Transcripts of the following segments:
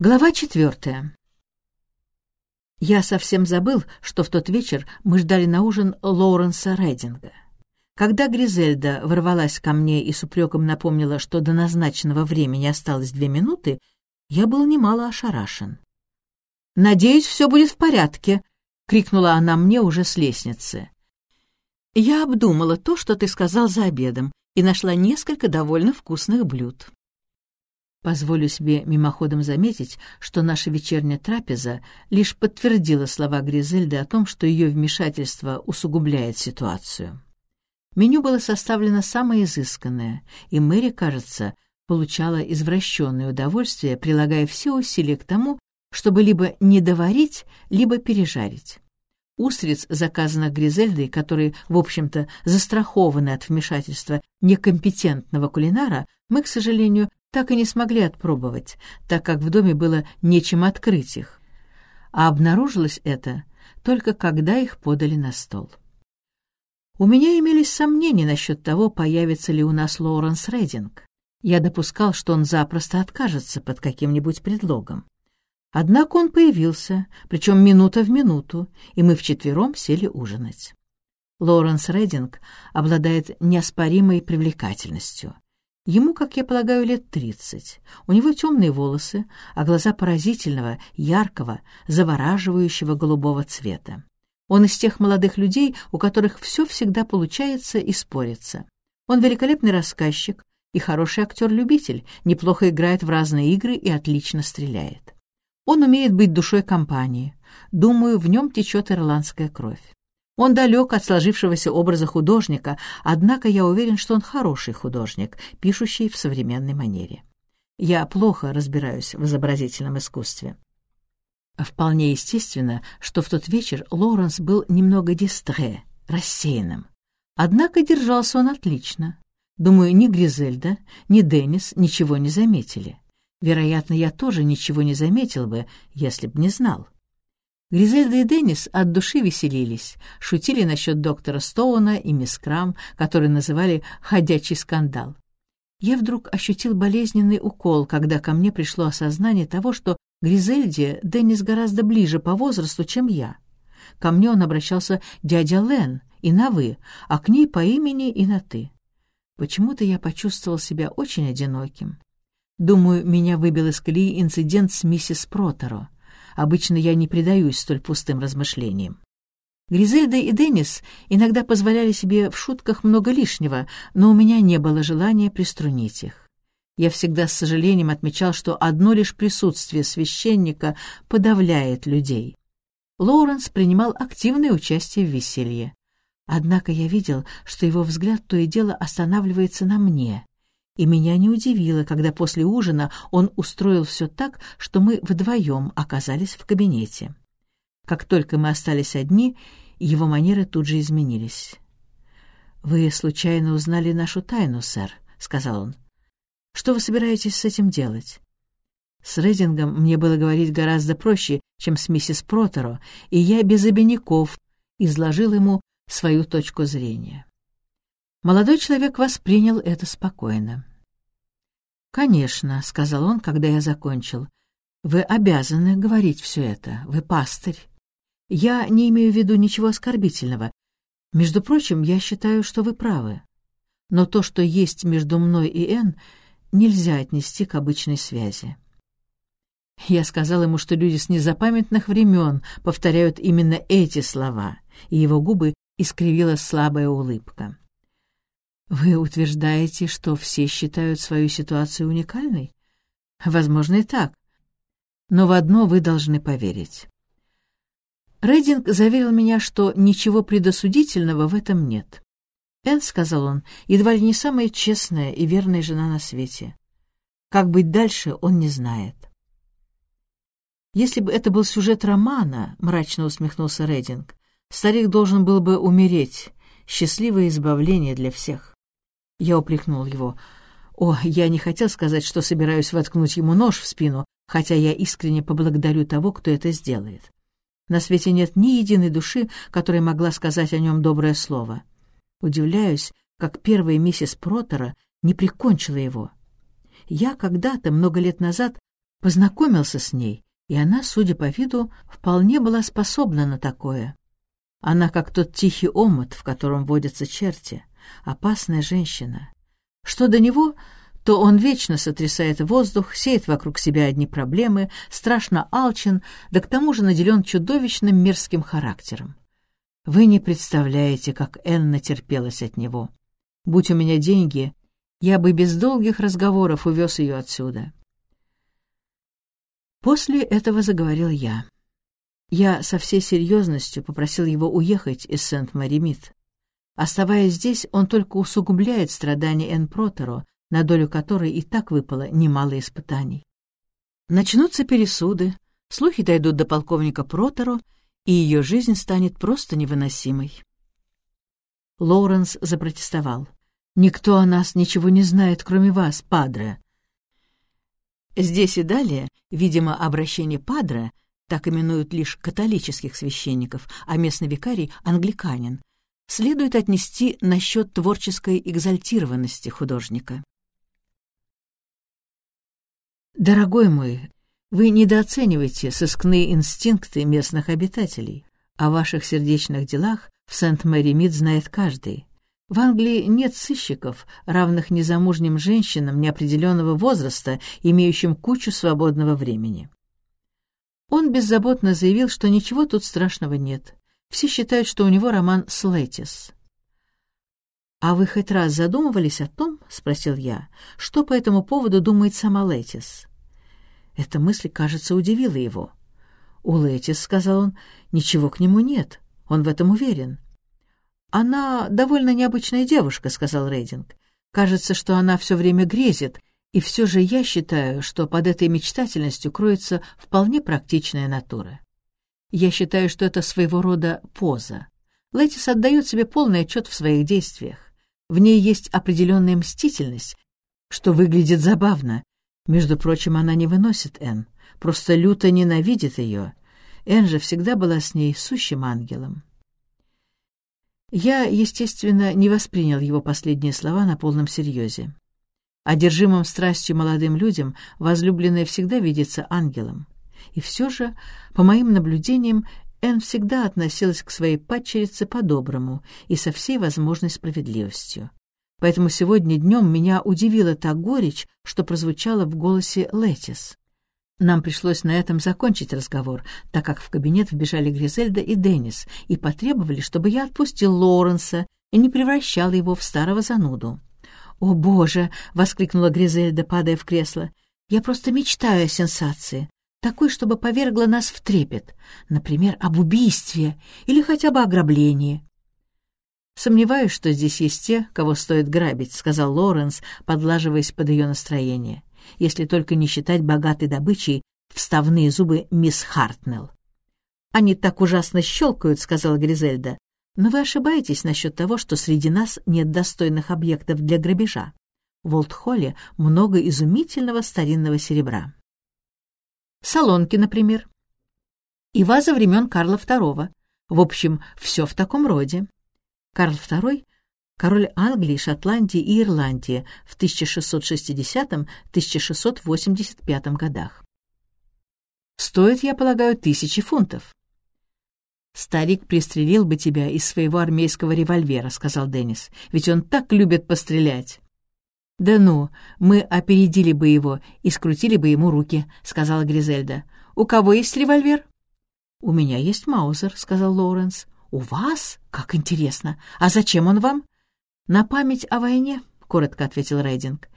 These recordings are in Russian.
Глава четвертая. Я совсем забыл, что в тот вечер мы ждали на ужин Лоуренса Рединга. Когда Гризельда ворвалась ко мне и с упреком напомнила, что до назначенного времени осталось две минуты, я был немало ошарашен. «Надеюсь, все будет в порядке», — крикнула она мне уже с лестницы. Я обдумала то, что ты сказал за обедом, и нашла несколько довольно вкусных блюд. Позволю себе мимоходом заметить, что наша вечерняя трапеза лишь подтвердила слова Гризельды о том, что ее вмешательство усугубляет ситуацию. Меню было составлено самое изысканное, и Мэри, кажется, получала извращенное удовольствие, прилагая все усилия к тому, чтобы либо не доварить, либо пережарить. Устриц, заказанных Гризельдой, которые, в общем-то, застрахованы от вмешательства некомпетентного кулинара, мы, к сожалению, так и не смогли отпробовать, так как в доме было нечем открыть их. А обнаружилось это только когда их подали на стол. У меня имелись сомнения насчет того, появится ли у нас Лоуренс Рейдинг. Я допускал, что он запросто откажется под каким-нибудь предлогом. Однако он появился, причем минута в минуту, и мы вчетвером сели ужинать. Лоуренс Рейдинг обладает неоспоримой привлекательностью. Ему, как я полагаю, лет тридцать. У него темные волосы, а глаза поразительного, яркого, завораживающего голубого цвета. Он из тех молодых людей, у которых все всегда получается и спорится. Он великолепный рассказчик и хороший актер-любитель, неплохо играет в разные игры и отлично стреляет. Он умеет быть душой компании. Думаю, в нем течет ирландская кровь. Он далек от сложившегося образа художника, однако я уверен, что он хороший художник, пишущий в современной манере. Я плохо разбираюсь в изобразительном искусстве. Вполне естественно, что в тот вечер Лоуренс был немного дистре, рассеянным. Однако держался он отлично. Думаю, ни Гризельда, ни Деннис ничего не заметили. Вероятно, я тоже ничего не заметил бы, если б не знал. Гризельда и Деннис от души веселились, шутили насчет доктора Стоуна и мисс Крам, который называли «ходячий скандал». Я вдруг ощутил болезненный укол, когда ко мне пришло осознание того, что Гризельде Деннис гораздо ближе по возрасту, чем я. Ко мне он обращался дядя Лен и на «вы», а к ней по имени и на «ты». Почему-то я почувствовал себя очень одиноким. Думаю, меня выбил из колеи инцидент с миссис Протеро. Обычно я не предаюсь столь пустым размышлениям. Гризельда и Деннис иногда позволяли себе в шутках много лишнего, но у меня не было желания приструнить их. Я всегда с сожалением отмечал, что одно лишь присутствие священника подавляет людей. Лоуренс принимал активное участие в веселье. Однако я видел, что его взгляд то и дело останавливается на мне и меня не удивило, когда после ужина он устроил все так, что мы вдвоем оказались в кабинете. Как только мы остались одни, его манеры тут же изменились. «Вы случайно узнали нашу тайну, сэр», — сказал он. «Что вы собираетесь с этим делать?» С Рейдингом мне было говорить гораздо проще, чем с миссис Протеро, и я без обиняков изложил ему свою точку зрения. Молодой человек воспринял это спокойно. «Конечно», — сказал он, когда я закончил. «Вы обязаны говорить все это. Вы пастырь. Я не имею в виду ничего оскорбительного. Между прочим, я считаю, что вы правы. Но то, что есть между мной и Энн, нельзя отнести к обычной связи». Я сказал ему, что люди с незапамятных времен повторяют именно эти слова, и его губы искривила слабая улыбка. Вы утверждаете, что все считают свою ситуацию уникальной? Возможно, и так. Но в одно вы должны поверить. Рейдинг заверил меня, что ничего предосудительного в этом нет. Энн, — сказал он, — едва ли не самая честная и верная жена на свете. Как быть дальше, он не знает. Если бы это был сюжет романа, — мрачно усмехнулся Рейдинг, — старик должен был бы умереть. Счастливое избавление для всех. Я упрекнул его. О, я не хотел сказать, что собираюсь воткнуть ему нож в спину, хотя я искренне поблагодарю того, кто это сделает. На свете нет ни единой души, которая могла сказать о нем доброе слово. Удивляюсь, как первая миссис Протера не прикончила его. Я когда-то, много лет назад, познакомился с ней, и она, судя по виду, вполне была способна на такое. Она как тот тихий омут, в котором водятся черти, опасная женщина. Что до него, то он вечно сотрясает воздух, сеет вокруг себя одни проблемы, страшно алчен, да к тому же наделен чудовищным мерзким характером. Вы не представляете, как Энн натерпелась от него. Будь у меня деньги, я бы без долгих разговоров увез ее отсюда. После этого заговорил я. Я со всей серьезностью попросил его уехать из Сент-Мари-Мид. Оставаясь здесь, он только усугубляет страдания Энн Протеро, на долю которой и так выпало немало испытаний. Начнутся пересуды, слухи дойдут до полковника Протеро, и ее жизнь станет просто невыносимой. Лоуренс запротестовал. «Никто о нас ничего не знает, кроме вас, падре». Здесь и далее, видимо, обращение падре так именуют лишь католических священников, а местный викарий — англиканин, следует отнести насчет творческой экзальтированности художника. Дорогой мой, вы недооцениваете сыскные инстинкты местных обитателей. О ваших сердечных делах в Сент-Мэри-Мид знает каждый. В Англии нет сыщиков, равных незамужним женщинам неопределенного возраста, имеющим кучу свободного времени. Он беззаботно заявил, что ничего тут страшного нет. Все считают, что у него роман с Летис. «А вы хоть раз задумывались о том, — спросил я, — что по этому поводу думает сама Летис?» Эта мысль, кажется, удивила его. «У Летис, — сказал он, — ничего к нему нет, он в этом уверен». «Она довольно необычная девушка», — сказал Рейдинг. «Кажется, что она все время грезит, и все же я считаю, что под этой мечтательностью кроется вполне практичная натура. Я считаю, что это своего рода поза. Летис отдает себе полный отчет в своих действиях. В ней есть определенная мстительность, что выглядит забавно. Между прочим, она не выносит Энн, просто люто ненавидит ее. Энн же всегда была с ней сущим ангелом. Я, естественно, не воспринял его последние слова на полном серьезе. Одержимым страстью молодым людям возлюбленная всегда видится ангелом. И все же, по моим наблюдениям, Энн всегда относилась к своей падчерице по-доброму и со всей возможной справедливостью. Поэтому сегодня днем меня удивила та горечь, что прозвучала в голосе Летис. Нам пришлось на этом закончить разговор, так как в кабинет вбежали Гризельда и Деннис и потребовали, чтобы я отпустил Лоренса и не превращал его в старого зануду. «О, Боже!» — воскликнула Гризельда, падая в кресло. «Я просто мечтаю о сенсации, такой, чтобы повергла нас в трепет, например, об убийстве или хотя бы ограблении». «Сомневаюсь, что здесь есть те, кого стоит грабить», — сказал Лоренс, подлаживаясь под ее настроение, «если только не считать богатой добычей вставные зубы мисс Хартнелл». «Они так ужасно щелкают», — сказала Гризельда. Но вы ошибаетесь насчет того, что среди нас нет достойных объектов для грабежа. В Олдхолле много изумительного старинного серебра. Солонки, например. И ваза времен Карла II. В общем, все в таком роде. Карл II — король Англии, Шотландии и Ирландии в 1660-1685 годах. Стоит, я полагаю, тысячи фунтов. «Старик пристрелил бы тебя из своего армейского револьвера», — сказал Деннис, «ведь он так любит пострелять». «Да ну, мы опередили бы его и скрутили бы ему руки», — сказала Гризельда. «У кого есть револьвер?» «У меня есть Маузер», — сказал Лоуренс. «У вас? Как интересно! А зачем он вам?» «На память о войне», — коротко ответил Рейдинг.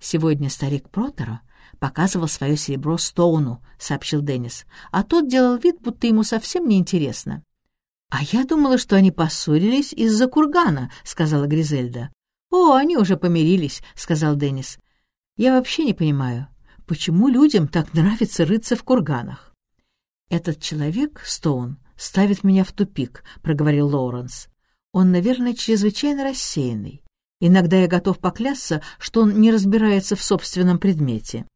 «Сегодня старик Протеро показывал свое серебро Стоуну», — сообщил Деннис. «А тот делал вид, будто ему совсем не интересно. «А я думала, что они поссорились из-за кургана», — сказала Гризельда. «О, они уже помирились», — сказал Деннис. «Я вообще не понимаю, почему людям так нравится рыться в курганах?» «Этот человек, Стоун, ставит меня в тупик», — проговорил Лоуренс. «Он, наверное, чрезвычайно рассеянный. Иногда я готов поклясться, что он не разбирается в собственном предмете.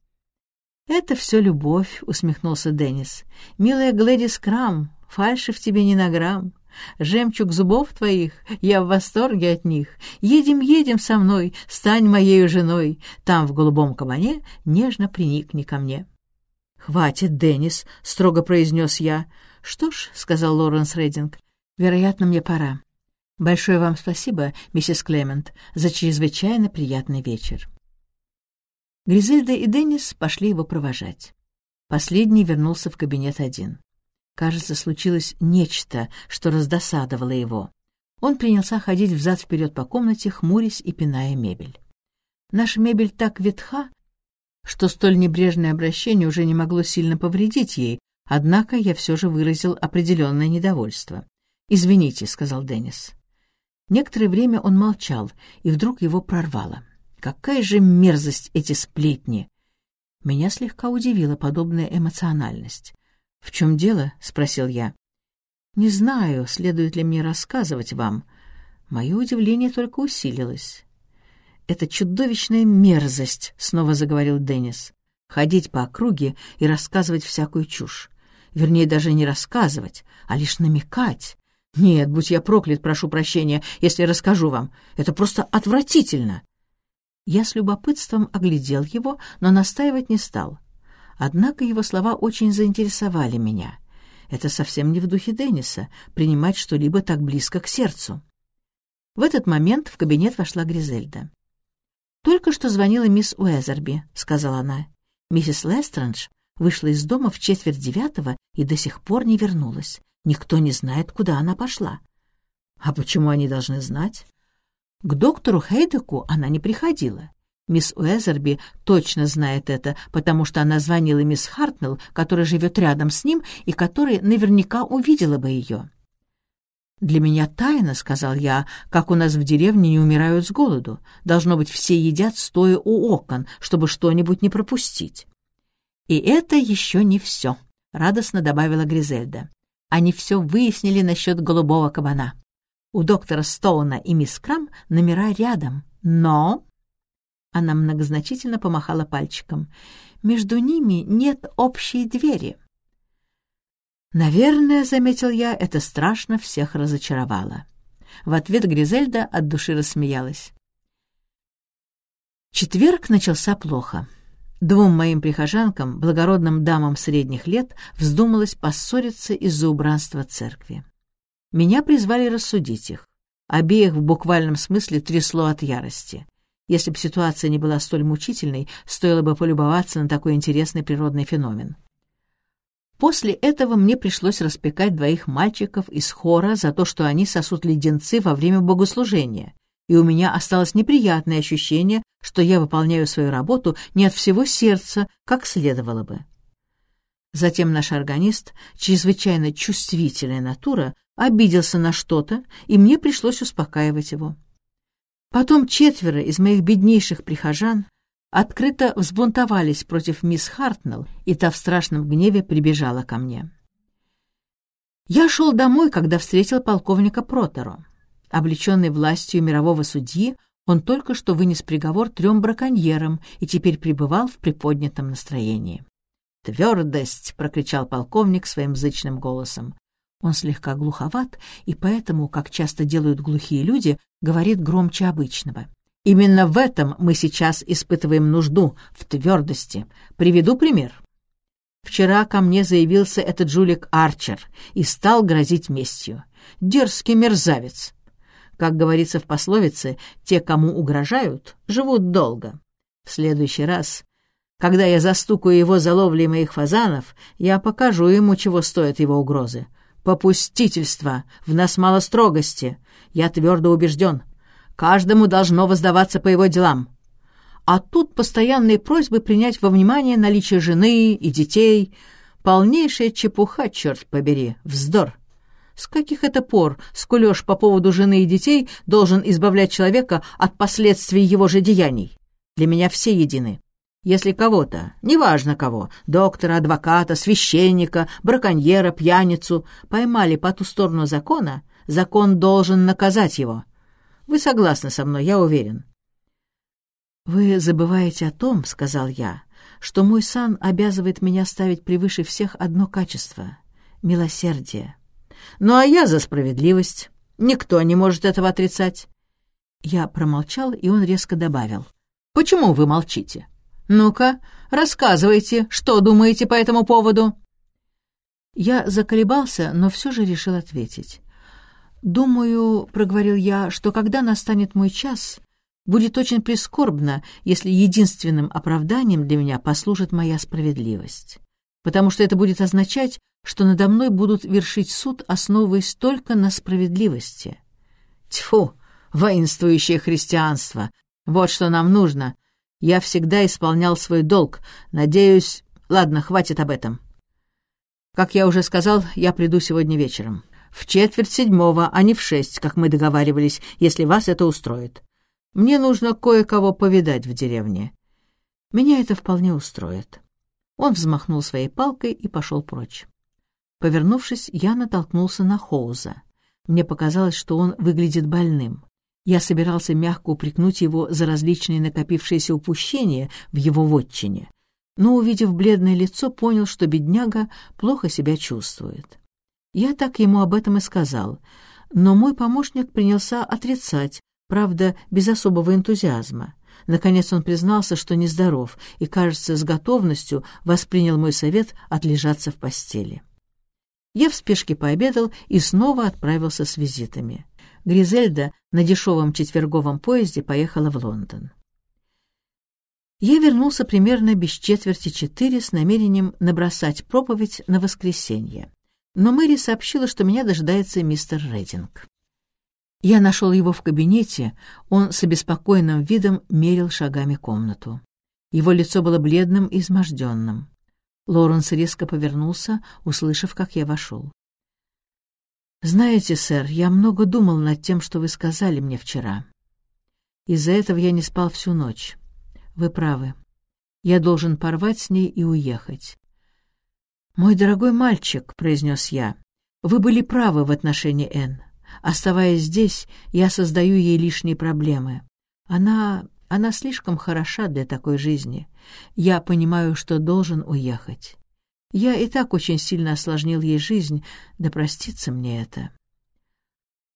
«Это все любовь», — усмехнулся Деннис. «Милая Глэдис Крам, фальши в тебе не на грамм. Жемчуг зубов твоих, я в восторге от них. Едем, едем со мной, стань моею женой. Там, в голубом кабане, нежно приникни ко мне». «Хватит, Деннис», — строго произнес я. «Что ж», — сказал Лоренс Рейдинг, — «вероятно, мне пора. Большое вам спасибо, миссис Клемент, за чрезвычайно приятный вечер». Гризельда и Деннис пошли его провожать. Последний вернулся в кабинет один. Кажется, случилось нечто, что раздосадовало его. Он принялся ходить взад-вперед по комнате, хмурясь и пиная мебель. Наша мебель так ветха, что столь небрежное обращение уже не могло сильно повредить ей, однако я все же выразил определенное недовольство. «Извините», — сказал Деннис. Некоторое время он молчал, и вдруг его прорвало. «Какая же мерзость эти сплетни!» Меня слегка удивила подобная эмоциональность. «В чем дело?» — спросил я. «Не знаю, следует ли мне рассказывать вам. Мое удивление только усилилось. «Это чудовищная мерзость», — снова заговорил Деннис. «Ходить по округе и рассказывать всякую чушь. Вернее, даже не рассказывать, а лишь намекать. Нет, будь я проклят, прошу прощения, если расскажу вам. Это просто отвратительно». Я с любопытством оглядел его, но настаивать не стал. Однако его слова очень заинтересовали меня. Это совсем не в духе Денниса — принимать что-либо так близко к сердцу. В этот момент в кабинет вошла Гризельда. «Только что звонила мисс Уэзерби», — сказала она. «Миссис Лестрендж вышла из дома в четверть девятого и до сих пор не вернулась. Никто не знает, куда она пошла». «А почему они должны знать?» К доктору Хейдеку она не приходила. Мисс Уэзерби точно знает это, потому что она звонила мисс Хартнелл, которая живет рядом с ним и которая наверняка увидела бы ее. «Для меня тайна», — сказал я, — «как у нас в деревне не умирают с голоду. Должно быть, все едят, стоя у окон, чтобы что-нибудь не пропустить». «И это еще не все», — радостно добавила Гризельда. «Они все выяснили насчет голубого кабана. У доктора Стоуна и мисс Крам номера рядом, но...» Она многозначительно помахала пальчиком. «Между ними нет общей двери». «Наверное, — заметил я, — это страшно всех разочаровало». В ответ Гризельда от души рассмеялась. Четверг начался плохо. Двум моим прихожанкам, благородным дамам средних лет, вздумалось поссориться из-за убранства церкви. Меня призвали рассудить их. Обеих в буквальном смысле трясло от ярости. Если бы ситуация не была столь мучительной, стоило бы полюбоваться на такой интересный природный феномен. После этого мне пришлось распекать двоих мальчиков из хора за то, что они сосут леденцы во время богослужения, и у меня осталось неприятное ощущение, что я выполняю свою работу не от всего сердца, как следовало бы. Затем наш органист, чрезвычайно чувствительная натура, обиделся на что-то, и мне пришлось успокаивать его. Потом четверо из моих беднейших прихожан открыто взбунтовались против мисс Хартнелл, и та в страшном гневе прибежала ко мне. Я шел домой, когда встретил полковника Протеро. Облеченный властью мирового судьи, он только что вынес приговор трем браконьерам и теперь пребывал в приподнятом настроении. «Твердость!» — прокричал полковник своим зычным голосом. Он слегка глуховат, и поэтому, как часто делают глухие люди, говорит громче обычного. Именно в этом мы сейчас испытываем нужду, в твердости. Приведу пример. Вчера ко мне заявился этот жулик Арчер и стал грозить местью. Дерзкий мерзавец. Как говорится в пословице, те, кому угрожают, живут долго. В следующий раз, когда я застукаю его за ловлей моих фазанов, я покажу ему, чего стоят его угрозы. Попустительство, в нас мало строгости. Я твердо убежден, Каждому должно воздаваться по его делам. А тут постоянные просьбы принять во внимание наличие жены и детей. Полнейшая чепуха, черт побери, вздор. С каких это пор скулёж по поводу жены и детей должен избавлять человека от последствий его же деяний? Для меня все едины. Если кого-то, неважно кого, доктора, адвоката, священника, браконьера, пьяницу, поймали по ту сторону закона, закон должен наказать его. Вы согласны со мной, я уверен». «Вы забываете о том, — сказал я, — что мой сан обязывает меня ставить превыше всех одно качество — милосердие. Ну а я за справедливость. Никто не может этого отрицать». Я промолчал, и он резко добавил. «Почему вы молчите? «Ну-ка, рассказывайте, что думаете по этому поводу?» Я заколебался, но все же решил ответить. «Думаю, — проговорил я, — что когда настанет мой час, будет очень прискорбно, если единственным оправданием для меня послужит моя справедливость, потому что это будет означать, что надо мной будут вершить суд, основываясь только на справедливости. Тьфу, воинствующее христианство! Вот что нам нужно. Я всегда исполнял свой долг. Надеюсь... Ладно, хватит об этом. Как я уже сказал, я приду сегодня вечером. В четверть седьмого, а не в шесть, как мы договаривались, если вас это устроит. Мне нужно кое-кого повидать в деревне. Меня это вполне устроит». Он взмахнул своей палкой и пошел прочь. Повернувшись, я натолкнулся на Хоуза. Мне показалось, что он выглядит больным. Я собирался мягко упрекнуть его за различные накопившиеся упущения в его вотчине, но, увидев бледное лицо, понял, что бедняга плохо себя чувствует. Я так ему об этом и сказал, но мой помощник принялся отрицать, правда, без особого энтузиазма. Наконец он признался, что нездоров, и, кажется, с готовностью воспринял мой совет отлежаться в постели. Я в спешке пообедал и снова отправился с визитами. Гризельда на дешевом четверговом поезде поехала в Лондон. Я вернулся примерно без четверти четыре с намерением набросать проповедь на воскресенье но Мэри сообщила, что меня дожидается мистер Рединг. Я нашел его в кабинете, он с обеспокоенным видом мерил шагами комнату. Его лицо было бледным и изможденным. Лоренс резко повернулся, услышав, как я вошел. «Знаете, сэр, я много думал над тем, что вы сказали мне вчера. Из-за этого я не спал всю ночь. Вы правы. Я должен порвать с ней и уехать. «Мой дорогой мальчик», — произнес я, — «вы были правы в отношении Энн. Оставаясь здесь, я создаю ей лишние проблемы. Она... она слишком хороша для такой жизни. Я понимаю, что должен уехать. Я и так очень сильно осложнил ей жизнь, да простится мне это».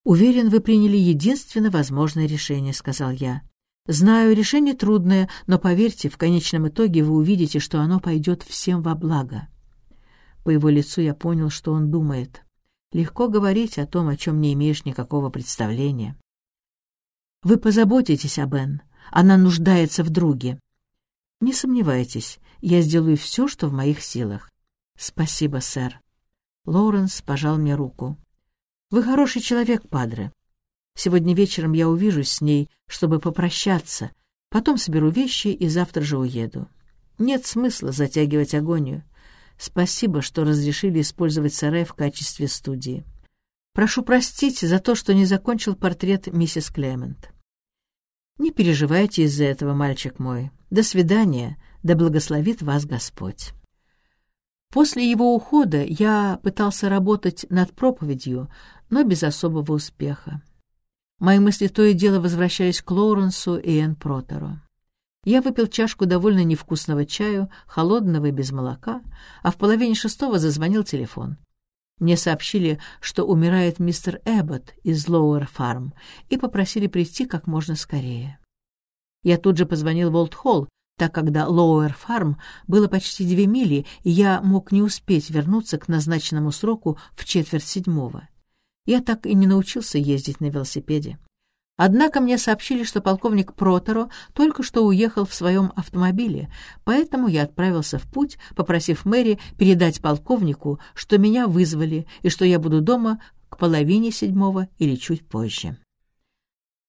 «Уверен, вы приняли единственно возможное решение», — сказал я. «Знаю, решение трудное, но поверьте, в конечном итоге вы увидите, что оно пойдет всем во благо». По его лицу я понял, что он думает. Легко говорить о том, о чем не имеешь никакого представления. Вы позаботитесь об Энн. Она нуждается в друге. Не сомневайтесь, я сделаю все, что в моих силах. Спасибо, сэр. Лоуренс пожал мне руку. Вы хороший человек, падре. Сегодня вечером я увижусь с ней, чтобы попрощаться, потом соберу вещи и завтра же уеду. Нет смысла затягивать агонию. Спасибо, что разрешили использовать сарай в качестве студии. Прошу простить за то, что не закончил портрет миссис Клемент. Не переживайте из-за этого, мальчик мой. До свидания, да благословит вас Господь. После его ухода я пытался работать над проповедью, но без особого успеха. Мои мысли то и дело возвращались к Лоуренсу и Энн Протеру. Я выпил чашку довольно невкусного чаю, холодного и без молока, а в половине шестого зазвонил телефон. Мне сообщили, что умирает мистер Эббот из Лоуэр Фарм, и попросили прийти как можно скорее. Я тут же позвонил в Олд-Холл, так как до Лоуэр Фарм было почти две мили, и я мог не успеть вернуться к назначенному сроку в четверть седьмого. Я так и не научился ездить на велосипеде. Однако мне сообщили, что полковник Протеро только что уехал в своем автомобиле, поэтому я отправился в путь, попросив Мэри передать полковнику, что меня вызвали и что я буду дома к половине седьмого или чуть позже.